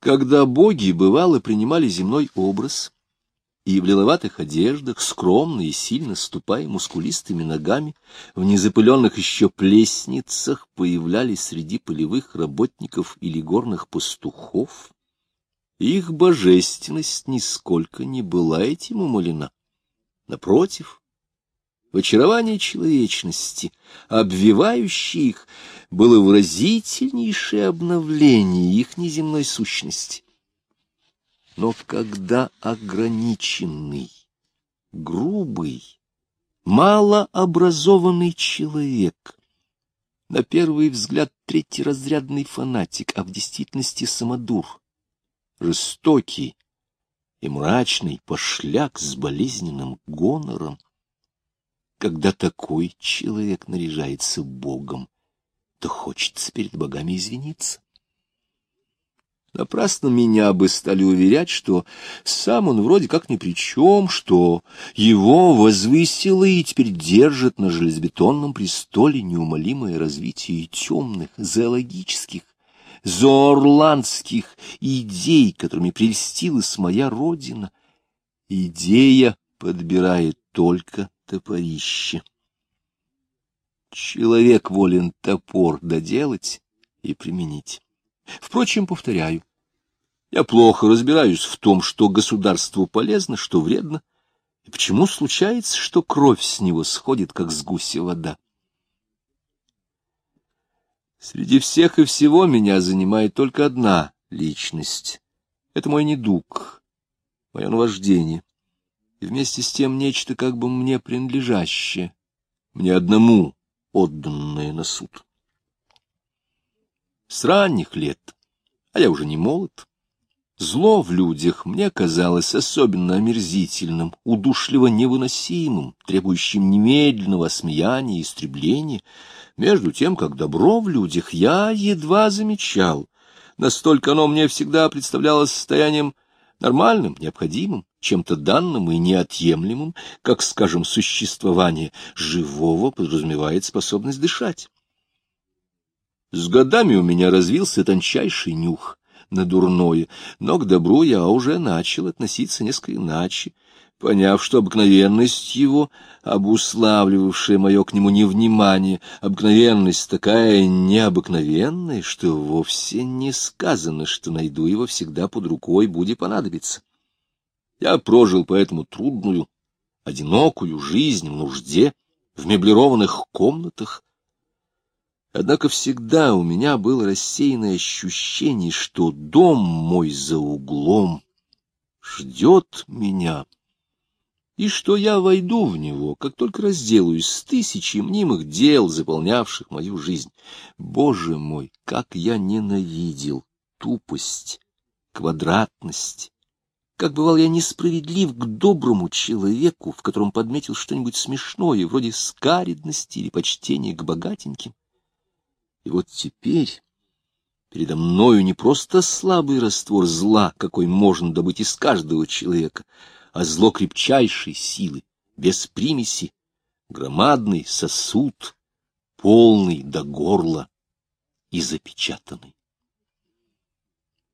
Когда боги, бывало, принимали земной образ, и в лиловатых одеждах, скромно и сильно ступая мускулистыми ногами, в незапыленных еще плесницах появлялись среди полевых работников или горных пастухов, их божественность нисколько не была этим умолена. Напротив, в очаровании человечности, обвивающей их, было выразительнейшее обновление их неземной сущности. Но когда ограниченный, грубый, малообразованный человек, на первый взгляд третьеразрядный фанатик, а в действительности самодур, жестокий и мрачный пошляк с болезненным гонором, когда такой человек наряжается Богом, то хочется перед богами извиниться. Напрасно меня бы стали уверять, что сам он вроде как ни при чем, что его возвысило и теперь держит на железобетонном престоле неумолимое развитие темных, зоологических, зоорландских идей, которыми прельстилась моя родина. Идея подбирает только топорище. Человек волен топор доделать и применить. Впрочем, повторяю, я плохо разбираюсь в том, что государству полезно, что вредно, и почему случается, что кровь с него сходит, как с гуся вода. Среди всех и всего меня занимает только одна личность. Это мой недуг, мое наваждение и вместе с тем нечто как бы мне принадлежащее, мне одному отданное на суд. С ранних лет, а я уже не молод, зло в людях мне казалось особенно омерзительным, удушливо невыносимым, требующим немедленного осмеяния и истребления, между тем, как добро в людях я едва замечал, настолько оно мне всегда представлялось состоянием нормальным, необходимым, чем-то данным и неотъемлемым, как, скажем, существование живого подразумевает способность дышать. С годами у меня развился тончайший нюх на дурное, но к добру я уже начал относиться несколько иначе, поняв, что обыкновенность его, обуславливавшая мое к нему невнимание, обыкновенность такая необыкновенная, что вовсе не сказано, что найду его всегда под рукой, будет понадобиться. Я прожил поэтому трудную, одинокую жизнь в нужде, в меблированных комнатах. Однако всегда у меня было рассеянное ощущение, что дом мой за углом ждет меня, и что я войду в него, как только разделаюсь с тысячей мнимых дел, заполнявших мою жизнь. Боже мой, как я ненавидел тупость, квадратность, как бывал я несправедлив к доброму человеку, в котором подметил что-нибудь смешное, вроде скаридности или почтения к богатеньким. И вот теперь передо мною не просто слабый раствор зла, какой можно добыть из каждого человека, а зло крепчайшей силы, без примеси, громадный сосуд, полный до горла и запечатанный.